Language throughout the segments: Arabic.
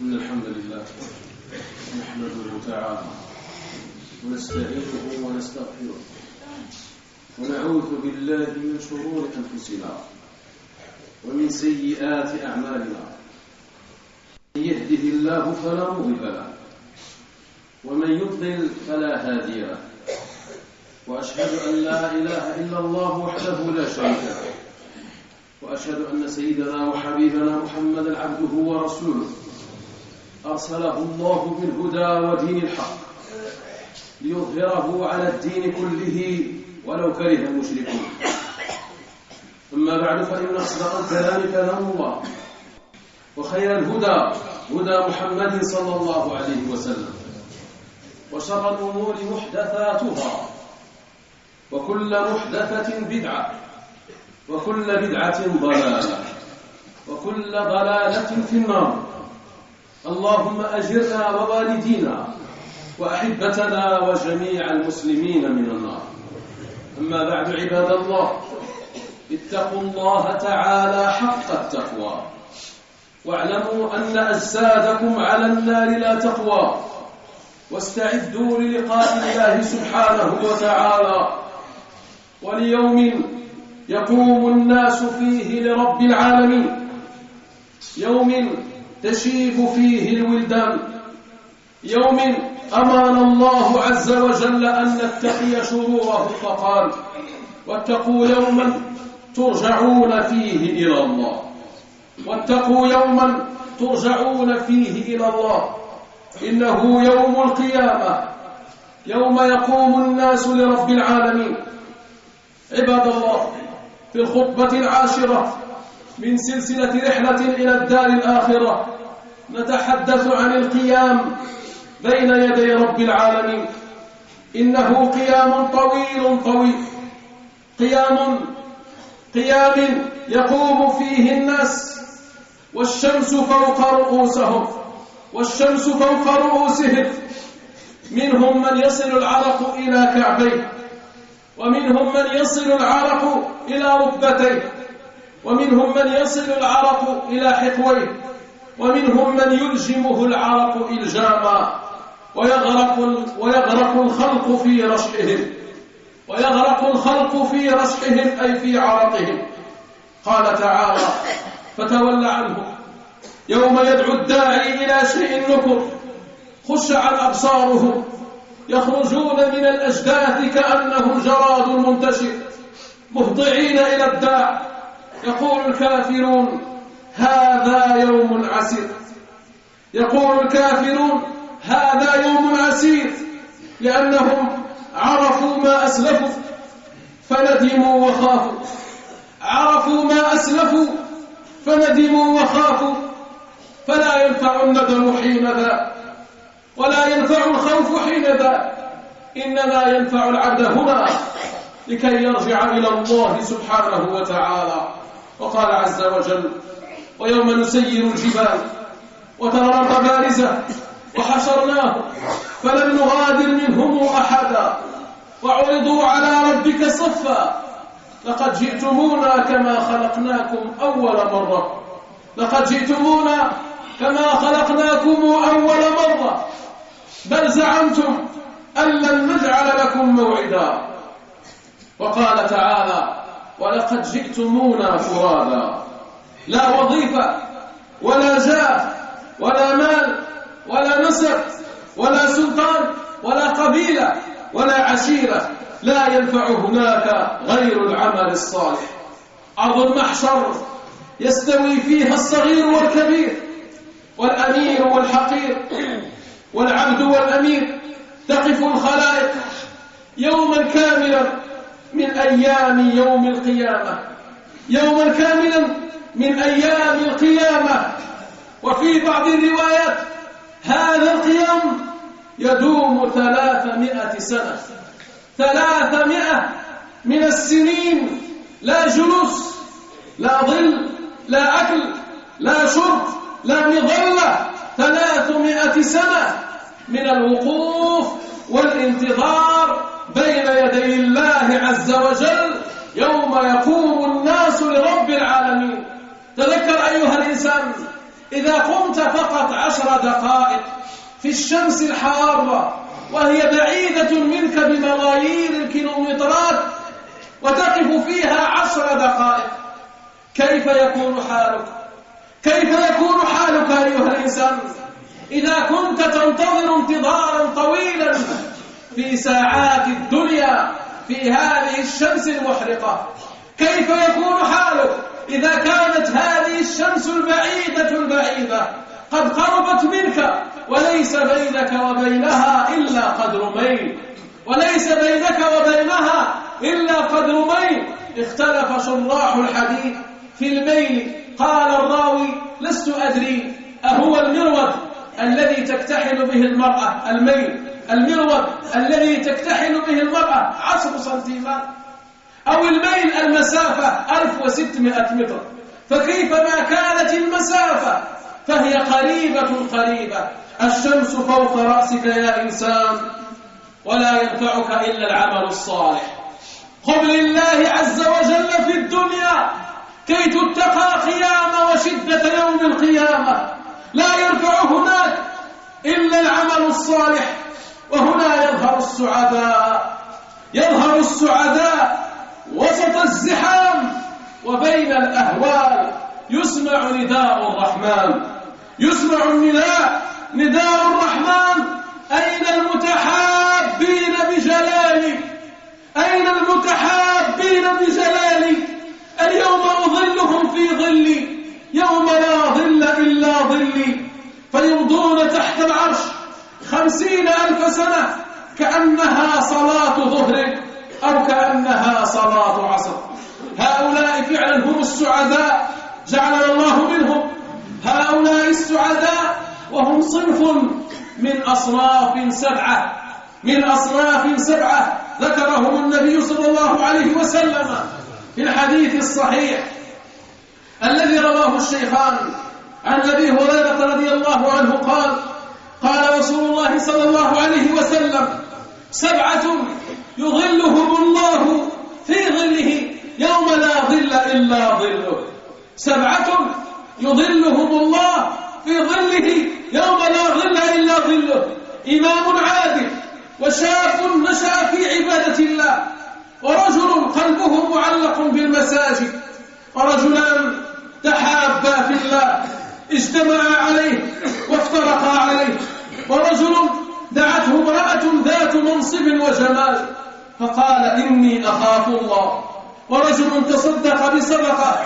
إن الحمد لله نحمده تعالى ونستعينه ونستغفره ونعوذ بالله من شرور أنفسنا ومن سيئات أعمالنا من يهده الله فلا مضل له ومن يضلل فلا هادي له وأشهد أن لا إله إلا الله وحده لا شريك له وأشهد أن سيدنا وحبيبنا محمدا عبده ورسوله أرسله الله بالهدى ودين الحق ليظهره على الدين كله ولو كره المشركون. أما بعد فإن أصدق الكلام كلام الله وخير الهدى هدى محمد صلى الله عليه وسلم وشر الأمور محدثاتها وكل محدثة بدعة وكل بدعة ضلالة وكل ضلالة في النار. اللهم أجرنا ووالدينا وأحبتنا وجميع المسلمين من النار. أما بعد عباد الله اتقوا الله تعالى حق التقوى. واعلموا أن أجسادكم على النار لا تقوى. واستعدوا للقاء الله سبحانه وتعالى. وليوم يقوم الناس فيه لرب العالمين. يوم تشيب فيه الولدان. يوم أمان الله عز وجل أن نتقي شروره فقال واتقوا يوما ترجعون فيه إلى الله. واتقوا يوما ترجعون فيه إلى الله. إنه يوم القيامة. يوم يقوم الناس لرب العالمين. عباد الله في الخطبة العاشرة من سلسلة رحلة إلى الدار الآخرة. نتحدث عن القيام بين يدي رب العالمين. إنه قيام طويل طويل. قيام قيام يقوم فيه الناس. والشمس فوق رؤوسهم. والشمس فوق رؤوسهم. منهم من يصل العرق إلى كعبيه. ومنهم من يصل العرق إلى ركبتيه. ومنهم من يصل العرق إلى حقويه ومنهم من يلجمه العرق إلجاما ويغرق, ويغرق الخلق في رشحهم ويغرق الخلق في رشحهم أي في عرقهم. قال تعالى فتول عنه يوم يدعو الداعي إلى شيء نكر خشع أبصارهم. يخرجون من الأجداث كأنهم جراد منتشر مهضعين إلى الداع. يقول الكافرون هذا يوم عسير. يقول الكافرون هذا يوم عسير. لأنهم عرفوا ما أسلفوا فندموا وخافوا. عرفوا ما أسلفوا فندموا وخافوا. فلا ينفع الندم حين ذا ولا ينفع الخوف حين ذا إنما ينفع العبد هنا لكي يرجع إلى الله سبحانه وتعالى. وقال عز وجل ويوم نسير الجبال وترى الأرض بارزة وحشرناه فلم نغادر منهم أحدا وعرضوا على ربك صفا لقد جئتمونا كما خلقناكم أول مرة لقد جئتمونا كما خلقناكم أول مرة بل زعمتم أن لن نجعل لكم موعدا. وقال تعالى ولقد جئتمونا فرادا. لا وظيفة ولا جاه ولا مال ولا نسب ولا سلطان ولا قبيلة ولا عشيرة. لا ينفع هناك غير العمل الصالح. أرض المحشر يستوي فيها الصغير والكبير والأمير والحقير والعبد والأمير تقف الخلائق يوما كاملا. من أيام يوم القيامة. يوما كاملا من أيام القيامة. وفي بعض الروايات هذا القيام يدوم ثلاثمائة سنة. ثلاثمائة من السنين. لا جلوس لا ظل لا أكل لا شرب لا مظلة. ثلاثمائة سنة من الوقوف والانتظار. بين يدي الله عز وجل يوم يقوم الناس لرب العالمين. تذكر أيها الإنسان إذا قمت فقط عشر دقائق في الشمس الحارة وهي بعيدة منك بملايين الكيلومترات وتقف فيها عشر دقائق كيف يكون حالك؟ كيف يكون حالك أيها الإنسان؟ إذا كنت تنتظر انتظارا طويلا في ساعات الدنيا في هذه الشمس المحرقة. كيف يكون حالك إذا كانت هذه الشمس البعيدة البعيدة؟ قد قربت منك وليس بينك وبينها إلا قدر ميل وليس بينك وبينها إلا قدر ميل اختلف شراح الحديث في الميل. قال الراوي لست أدري أهو المرود الذي تكتحل به المرأة الميل. المرود الذي تكتحل به المرأة عشر سنتيمات أو الميل المسافة 1600 متر. فكيف ما كانت المسافة؟ فهي قريبة قريبة. الشمس فوق رأسك يا إنسان ولا ينفعك إلا العمل الصالح. قم لله عز وجل في الدنيا كي تتقى قيام وشدة يوم القيامة. لا ينفع هناك إلا العمل الصالح. وهنا يظهر السعداء. يظهر السعداء وسط الزحام وبين الأهوال يسمع نداء الرحمن. يسمع النداء نداء الرحمن. أين المتحابين بجلالي أين المتحابين بجلالي اليوم أظلهم في ظلي يوم لا ظل إلا ظلي فيمضون تحت العرش خمسين ألف سنة كأنها صلاة ظهر أو كأنها صلاة عصر. هؤلاء فعلا هم السعداء جعلنا الله منهم. هؤلاء السعداء وهم صنف من أصناف سبعة من أصناف سبعة. ذكرهم النبي صلى الله عليه وسلم في الحديث الصحيح الذي رواه الشيخان عن أبي هريرة رضي الله عنه قال قال رسول الله صلى الله عليه وسلم سبعة يظلهم الله في ظله يوم لا ظل إلا ظله. سبعة يظلهم الله في ظله يوم لا ظل إلا ظله. إمام عادل وشاب نشأ في عبادة الله ورجل قلبه معلق بالمساجد ورجلان تحابا في الله. اجتمعا عليه وافترقا عليه. ورجل دعته امرأة ذات منصب وجمال فقال إني أخاف الله. ورجل تصدق بصدقة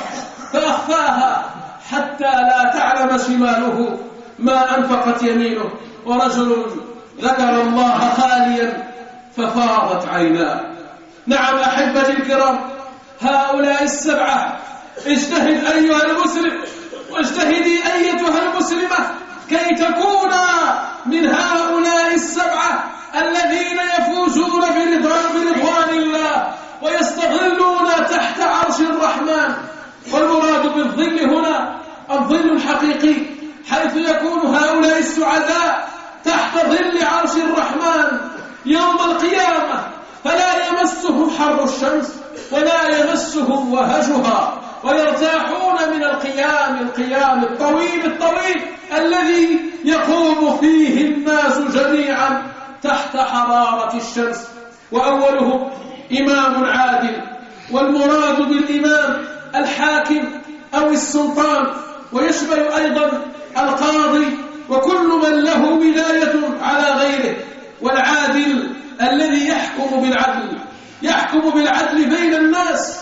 فأخفاها حتى لا تعلم شماله ما أنفقت يمينه. ورجل ذكر الله خاليا ففاضت عيناه. نعم أحبتي الكرام هؤلاء السبعة اجتهد أيها المسلم كي تكون من هؤلاء السبعة الذين يفوزون برضوان الله ويستظلون تحت عرش الرحمن. والمراد بالظل هنا الظل الحقيقي حيث يكون هؤلاء السعداء تحت ظل عرش الرحمن. يوم القيامة فلا يمسهم حر الشمس ولا يمسهم وهجها. القيام الطويل الطويل الذي يقوم فيه الناس جميعا تحت حرارة الشمس. وأولهم إمام عادل والمراد بالإمام الحاكم أو السلطان. ويشمل أيضا القاضي وكل من له ولاية على غيره. والعادل الذي يحكم بالعدل يحكم بالعدل بين الناس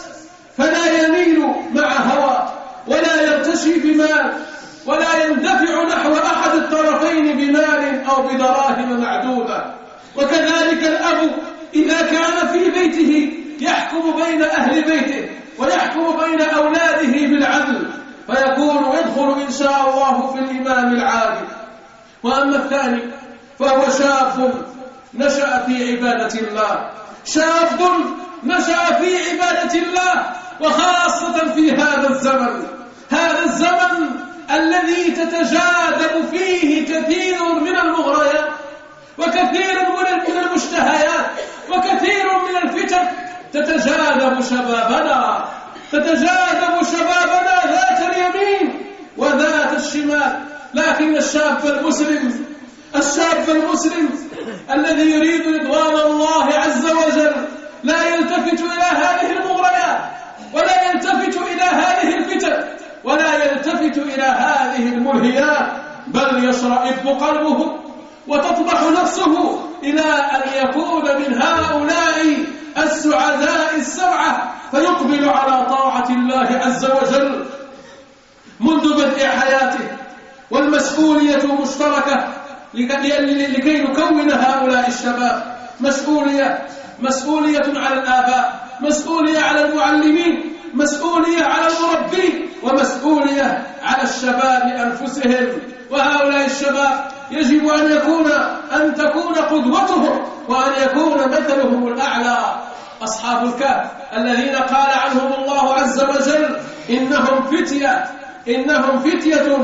فلا يميل مع هوى ولا يرتشي بمال ولا يندفع نحو أحد الطرفين بمال أو بدراهم معدودة وكذلك الأب إذا كان في بيته يحكم بين أهل بيته ويحكم بين أولاده بالعدل فيكون يدخل إن شاء الله في الإمام العادل. وأما الثاني فهو شاب نشأ في عبادة الله. شاب نشأ في عبادة الله وخاصة في هذا الزمن. هذا الزمن الذي تتجاذب فيه كثير من المغريات وكثير من المشتهيات وكثير من الفتن. تتجاذب شبابنا تتجاذب شبابنا ذات اليمين وذات الشمال. لكن الشاب المسلم الشاب المسلم الذي يريد رضوان الله عز وجل لا يلتفت إلى هذه المغريات ولا يلتفت إلى هذه الفتن. ولا يلتفت إلى هذه الملهيات بل يشرئب قلبه وتطمح نفسه إلى أن يكون من هؤلاء السعداء السبعة فيقبل على طاعة الله عز وجل. منذ بدء حياته والمسؤولية مشتركة لكي نكون هؤلاء الشباب. مسؤولية مسؤولية على الآباء مسؤولية على المعلمين مسؤولية على المربين. ومسؤولية على الشباب أنفسهم وهؤلاء الشباب يجب أن يكون أن تكون قدوتهم وأن يكون مثلهم الأعلى. أصحاب الكهف الذين قال عنهم الله عز وجل إنهم فتية إنهم فتية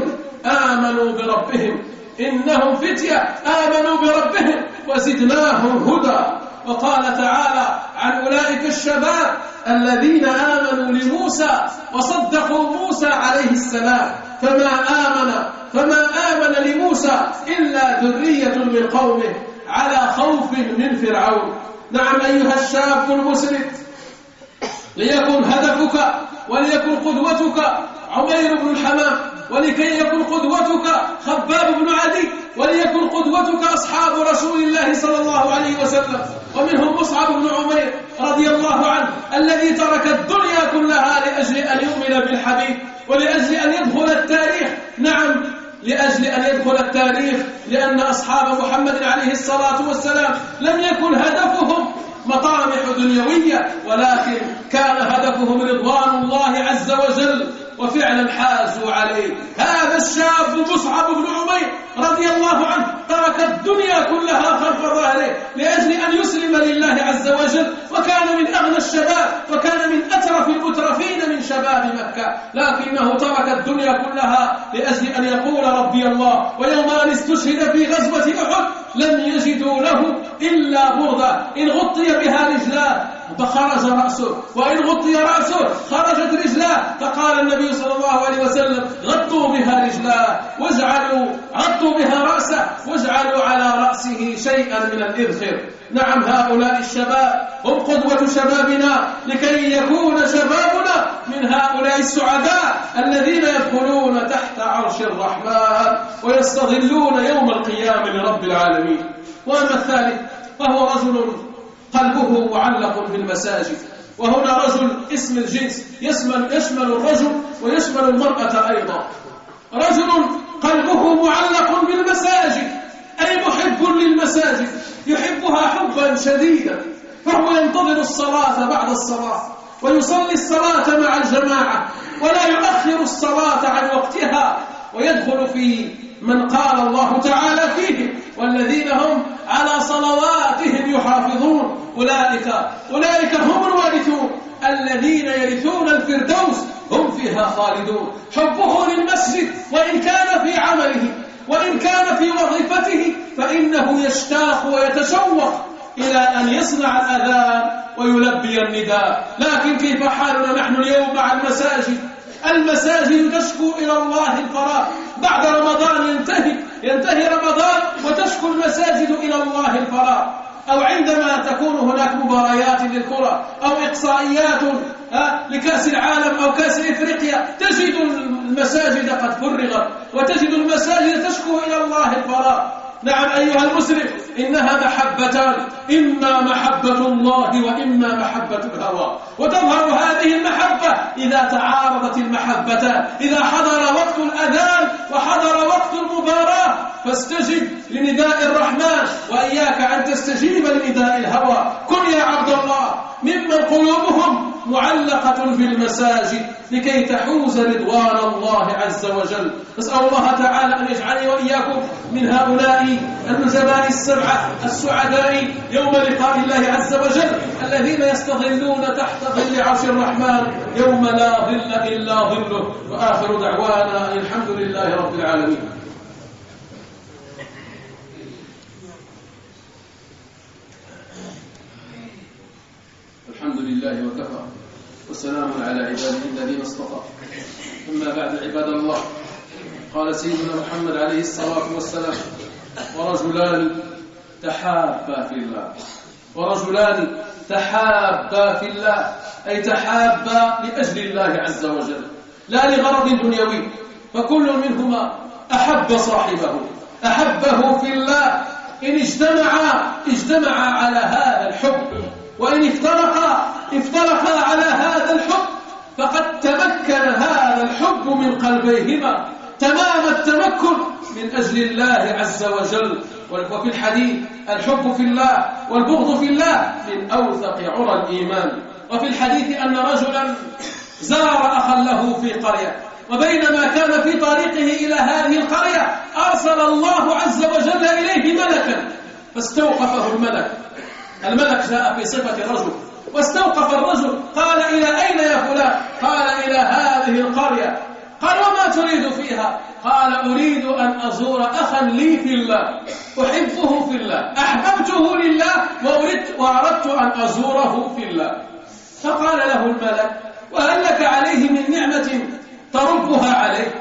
آمنوا بربهم. إنهم فتية آمنوا بربهم وزدناهم هدى. وقال تعالى عن أولئك الشباب الذين آمنوا لموسى وصدقوا موسى عليه السلام. فما آمن فما آمن لموسى إلا ذرية من قومه على خوف من فرعون. نعم أيها الشاب المسلم ليكن هدفك وليكن قدوتك عمير بن الحمام. ولكي يكن قدوتك خباب بن عدي وليكن قدوتك أصحاب رسول الله صلى الله عليه وسلم. ومنهم مصعب بن عمير رضي الله عنه الذي ترك الدنيا كلها لأجل أن يؤمن بالحبيب ولأجل أن يدخل التاريخ. نعم لأجل أن يدخل التاريخ لأن أصحاب محمد عليه الصلاة والسلام لم يكن هدفهم مطامح دنيوية ولكن كان هدفهم رضوان الله عز وجل. وفعلا حازوا عليه هذا الشاب مصعب بن عمير رضي الله عنه ترك الدنيا كلها خلف ظهره لأجل أن يسلم لله عز وجل وكان من أغنى الشباب وكان من أترف المترفين من شباب مكة. لكنه ترك الدنيا كلها لأجل أن يقول ربي الله ويوم أن استشهد في غزوة أحد لم يجدوا له إلا بردة إن غطي بها رجلاه فخرج رأسه وإن غطي رأسه خرجت رجلاه. فقال النبي صلى الله عليه وسلم غطوا بها رجلاه واجعلوا غطوا بها رأسه واجعلوا على رأسه شيئا من الإذخر نعم هؤلاء الشباب هم قدوة شبابنا لكي يكون شبابنا من هؤلاء السعداء الذين يدخلون تحت عرش الرحمن ويستظلون يوم القيامة لرب العالمين. وأما الثالث فهو رجل قلبه معلق بالمساجد وهنا رجل اسم الجنس يشمل, يشمل الرجل ويشمل المرأة أيضا. رجل قلبه معلق بالمساجد أي محب للمساجد يحبها حبا شديدا. فهو ينتظر الصلاة بعد الصلاة ويصلي الصلاة مع الجماعة ولا يؤخر الصلاة عن وقتها ويدخل في من قال الله تعالى فيهم والذين هم على صلواتهم يحافظون. أولئك أولئك هم الوارثون. الذين يرثون الفردوس هم فيها خالدون. حبه للمسجد وإن كان في عمله وإن كان في وظيفته فإنه يشتاق ويتشوق إلى أن يصنع الأذان ويلبي النداء. لكن كيف حالنا نحن اليوم مع المساجد؟ المساجد تشكو إلى الله الفراغ بعد رمضان ينتهي ينتهي رمضان وتشكو المساجد إلى الله الفراغ. أو عندما تكون هناك مباريات للكرة أو إقصائيات لكأس العالم أو كأس إفريقيا تجد المساجد قد فرغت وتجد المساجد تشكو إلى الله الفراغ. نعم أيها المسلم إنها محبتان إما محبة الله وإما محبة الهوى. وتظهر هذه المحبة إذا تعارضت المحبتان إذا حضر وقت الأذان وحضر وقت المباراة. فاستجب لنداء الرحمن وإياك أن تستجيب لنداء الهوى. كن يا عبد الله ممن قلوبهم معلقة في المساجد لكي تحوز رضوان الله عز وجل. نسأل الله تعالى أن يجعلني وإياكم من هؤلاء النجباء السبعة السعداء يوم لقاء الله عز وجل الذين يستظلون تحت ظل عرش الرحمن يوم لا ظل إلا ظله. وآخر دعوانا الحمد لله رب العالمين. الحمد لله وكفى. وسلام على عباده الذين اصطفى. أما بعد عباد الله قال سيدنا محمد عليه الصلاة والسلام ورجلان تحابا في الله. ورجلان تحابا في الله أي تحابا لأجل الله عز وجل لا لغرض دنيوي. فكل منهما أحب صاحبه أحبه في الله. إن اجتمعا اجتمعا على هذا الحب. وإن افترقا افترقا على هذا الحب فقد تمكن هذا الحب من قلبيهما. تمام التمكن من أجل الله عز وجل. وفي الحديث الحب في الله والبغض في الله من أوثق عرى الإيمان. وفي الحديث أن رجلا زار أخا له في قرية وبينما كان في طريقه إلى هذه القرية أرسل الله عز وجل إليه ملكا فاستوقفه الملك. الملك جاء في صفة رجل واستوقف الرجل قال إلى أين يا فلان؟ قال إلى هذه القرية. قال وما تريد فيها؟ قال أريد أن أزور أخا لي في الله أحبه في الله أحببته لله وأردت, وأردت أن أزوره في الله. فقال له الملك وهل لك عليه من نعمة تربها عليه؟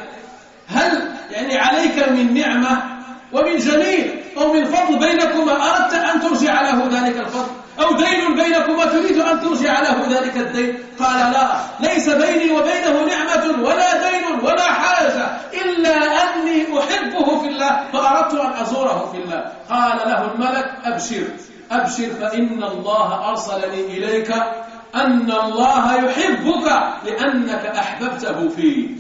هل يعني عليك من نعمة ومن جميل أو من فضل بينكما أردت أن ترجع له ذلك الفضل أو دين بينكما تريد أن ترجع له ذلك الدين. قال لا ليس بيني وبينه نعمة ولا دين ولا حاجة إلا أني أحبه في الله فأردت أن أزوره في الله. قال له الملك أبشر أبشر فإن الله أرسلني إليك أن الله يحبك لأنك أحببته فيه.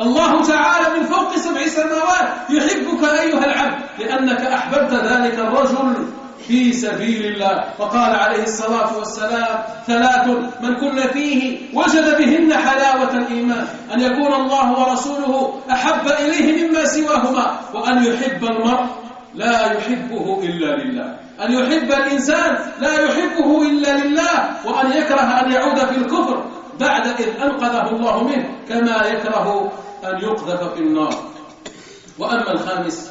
الله تعالى من فوق سبع سماوات يحبك أيها العبد لأنك أحببت ذلك الرجل في سبيل الله. وقال عليه الصلاة والسلام ثلاث من كن فيه وجد بهن حلاوة الإيمان أن يكون الله ورسوله أحب إليه مما سواهما وأن يحب المرء لا يحبه إلا لله. أن يحب الإنسان لا يحبه إلا لله وأن يكره أن يعود في الكفر بعد إذ أنقذه الله منه كما يكره أن يقذف في النار. وأما الخامس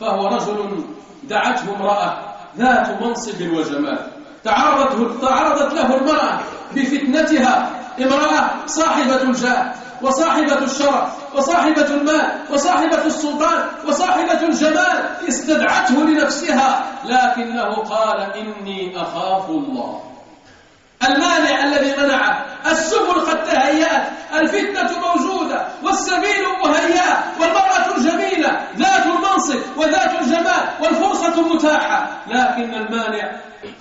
فهو رجل دعته امرأة ذات منصب وجمال. تعرضت, تعرضت له المرأة بفتنتها. امرأة صاحبة الجاه وصاحبة الشرف وصاحبة المال وصاحبة السلطان وصاحبة الجمال. استدعته لنفسها لكنه قال إني أخاف الله. المانع الذي منعه. السبل قد تهيأت الفتنة موجودة والسبيل مهيأ والمرأة الجميلة ذات المنصب وذات الجمال والفرصة متاحة لكن المانع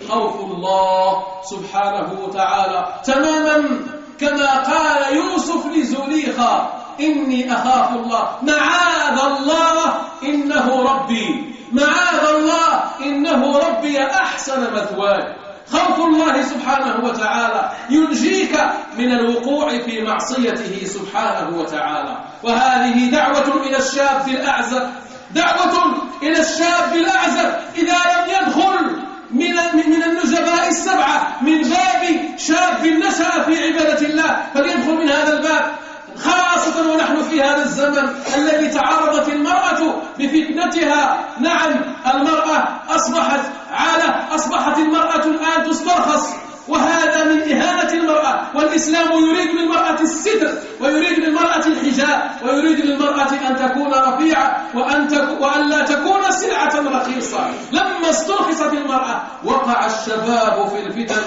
خوف الله سبحانه وتعالى تماما. كما قال يوسف لزليخا إني أخاف الله معاذ الله إنه ربي معاذ الله إنه ربي أحسن مثواي. خوف الله سبحانه وتعالى. ينجيك من الوقوع في معصيته سبحانه وتعالى. وهذه دعوة إلى الشاب الأعزب. دعوة إلى الشاب الأعزب. إذا لم يدخل من من النجباء السبعة من باب شاب نشأ في عبادة الله فليدخل من هذا الباب. خاصة ونحن في هذا الزمن الذي تعرضت المرأة بفتنتها نعم المرأة أصبحت على أصبحت المرأة الآن تسترخص. وهذا من إهانة المرأة والإسلام يريد للمرأة الستر ويريد للمرأة الحجاب ويريد للمرأة أن تكون رفيعة وأن, تك... وأن لا تكون سلعة رخيصة. لما استرخصت المرأة وقع الشباب في الفتن.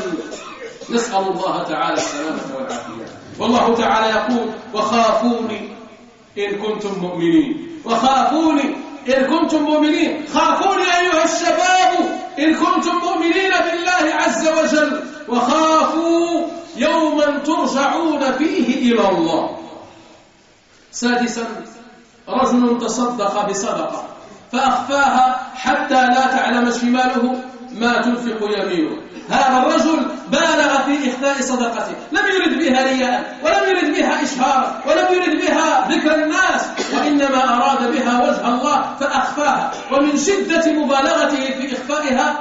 نسأل الله تعالى السلامة والعافية. والله تعالى يقول وخافوني إن كنتم مؤمنين. وخافوني إن كنتم مؤمنين. خافوني أيها الشباب إن كنتم مؤمنين بالله عز وجل. وخافوا يوما ترجعون فيه إلى الله. سادسا رجل تصدق بصدقة فأخفاها حتى لا تعلم شماله. ما تنفق يمينه هذا الرجل بالغ في إخفاء صدقته لم يرد بها رياء ولم يرد بها إشهارا ولم يرد بها ذكر الناس. وإنما أراد بها وجه الله فأخفاها. ومن شدة مبالغته في إخفائها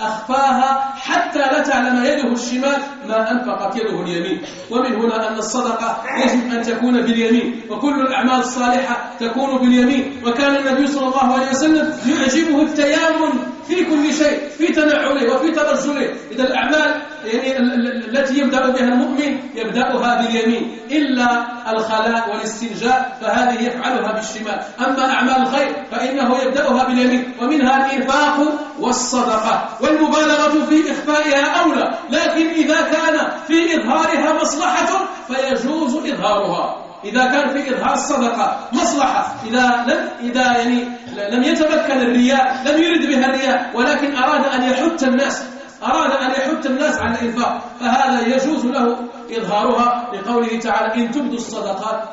أخفاها حتى لا تعلم يده الشمال ما أنفقت يده اليمين. ومن هنا أن الصدقة يجب أن تكون باليمين. وكل الأعمال الصالحة تكون باليمين. وكان النبي صلى الله عليه وسلم يعجبه التيامن في كل شيء في تنعله وفي ترجله إذا الأعمال يعني التي يبدأ بها المؤمن يبدأها باليمين. إلا الخلاء والاستنجاء فهذه يفعلها بالشمال. أما أعمال الخير فإنه يبدأها باليمين. ومنها الإنفاق والصدقة. والمبالغة في إخفائها أولى. لكن إذا كان في إظهارها مصلحة فيجوز إظهارها. إذا كان في إظهار الصدقة مصلحة إذا لم إذا يعني لم يتمكن الرياء لم يرد بها الرياء ولكن أراد أن يحث الناس أراد أن يحث الناس على الإنفاق فهذا يجوز له إظهارها لقوله تعالى إن تبدوا الصدقات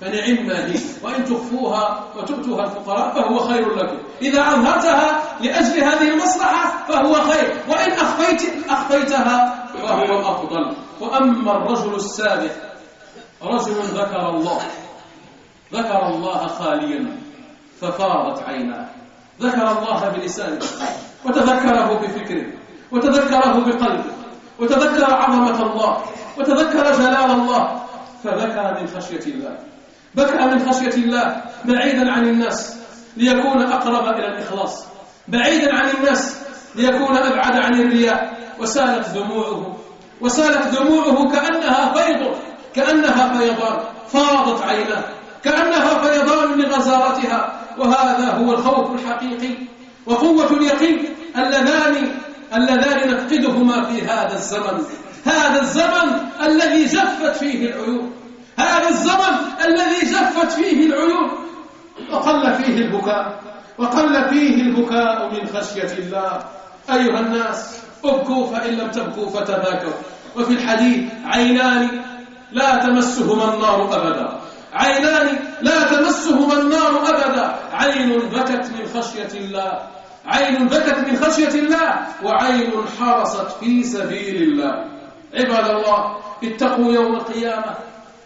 فنعم هي وإن تخفوها وتؤتوها الفقراء فهو خير لكم. إذا أظهرتها لأجل هذه المصلحة فهو خير وإن أخفيت أخفيتها فهو أفضل. وأما الرجل السابق رجل ذكر الله ذكر الله خاليا ففاضت عيناه ذكر الله بلسانه وتذكره بفكره. وتذكره بقلبه وتذكر عظمة الله وتذكر جلال الله فبكى من خشية الله. بكى من خشية الله بعيدا عن الناس ليكون أقرب إلى الإخلاص بعيدا عن الناس ليكون أبعد عن الرياء. وسالت دموعه وسالت دموعه كأنها فيض كأنها فيضان فاضت عيناه كأنها فيضان لغزارتها. وهذا هو الخوف الحقيقي وقوة اليقين اللذان اللذان نفقدهما في هذا الزمن. هذا الزمن الذي جفت فيه العيون هذا الزمن الذي جفت فيه العيون وقل فيه البكاء. وقل فيه البكاء من خشية الله. أيها الناس ابكوا فإن لم تبكوا فتباكوا وفي الحديث عينان لا تمسهما النار أبدا. عينان لا تمسهما النار أبدا. عين بكت من خشية الله. عين بكت من خشية الله وعين حرصت في سبيل الله. عباد الله اتقوا يوم القيامة.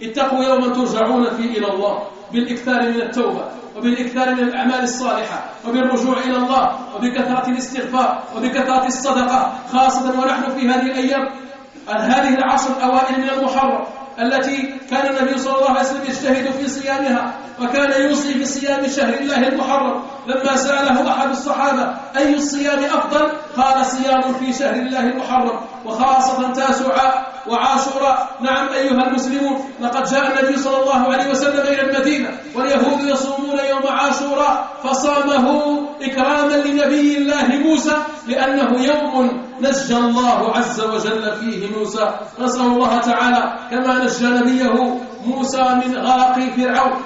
اتقوا يوما ترجعون فيه إلى الله. بالإكثار من التوبة وبالإكثار من الأعمال الصالحة وبالرجوع إلى الله وبكثرة الاستغفار وبكثرة الصدقة خاصة ونحن في هذه الأيام. هذه العصر الأوائل من المحرم. التي كان النبي صلى الله عليه وسلم يجتهد في صيامها وكان يوصي بصيام شهر الله المحرم. لما سأله أحد الصحابة أي الصيام أفضل؟ قال صيام في شهر الله المحرم. وخاصة تاسعاء وعاشوراء نعم أيها المسلمون لقد جاء النبي صلى الله عليه وسلم إلى المدينة واليهود يصومون يوم عاشوراء فصامه إكراما لنبي الله موسى لأنه يوم نجى الله عز وجل فيه موسى. نسأل الله تعالى كما نجى نبيه موسى من غرق فرعون.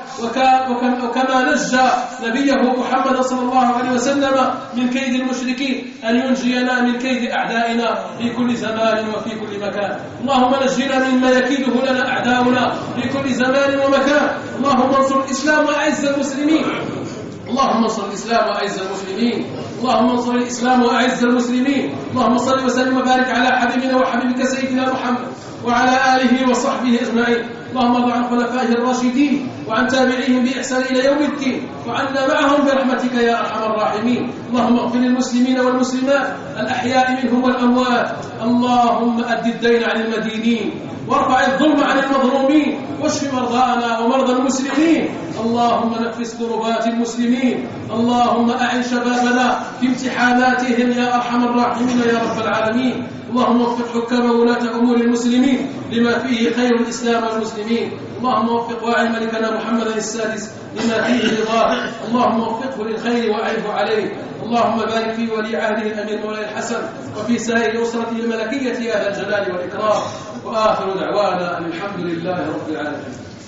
وكما نجى نبيه محمد صلى الله عليه وسلم من كيد المشركين أن ينجينا من كيد أعدائنا في كل زمان وفي كل مكان. اللهم نجينا مما يكيده لنا أعداؤنا في كل زمان ومكان. اللهم انصر الإسلام وأعز المسلمين. اللهم انصر الإسلام وأعز المسلمين. اللهم انصر الإسلام وأعز المسلمين. اللهم صل وسلم وبارك على حبيبنا وحبيبك سيدنا محمد. وعلى آله وصحبه أجمعين. اللهم ارض عن خلفائه الراشدين وعن تابعيهم بإحسان إلى يوم الدين وعنا معهم برحمتك يا أرحم الراحمين. اللهم اغفر للمسلمين والمسلمات الأحياء منهم والأموات. اللهم أد الدين عن المدينين وارفع الظلم عن المظلومين واشف مرضانا ومرضى المسلمين. اللهم نفس كربات المسلمين. اللهم أعن شبابنا في امتحاناتهم يا أرحم الراحمين يا رب العالمين. اللهم وفق حكام ولاة أمور المسلمين لما فيه خير الإسلام والمسلمين. اللهم وفق واعي ملكنا محمدا السادس لما فيه رضاه. اللهم وفقه للخير وأعره عليه. اللهم بارك في ولي عهده الأمير مولاي الحسن وفي سائر أسرته الملكية يا ذا الجلال والإكرام. وآخر دعوانا أن الحمد لله رب العالمين.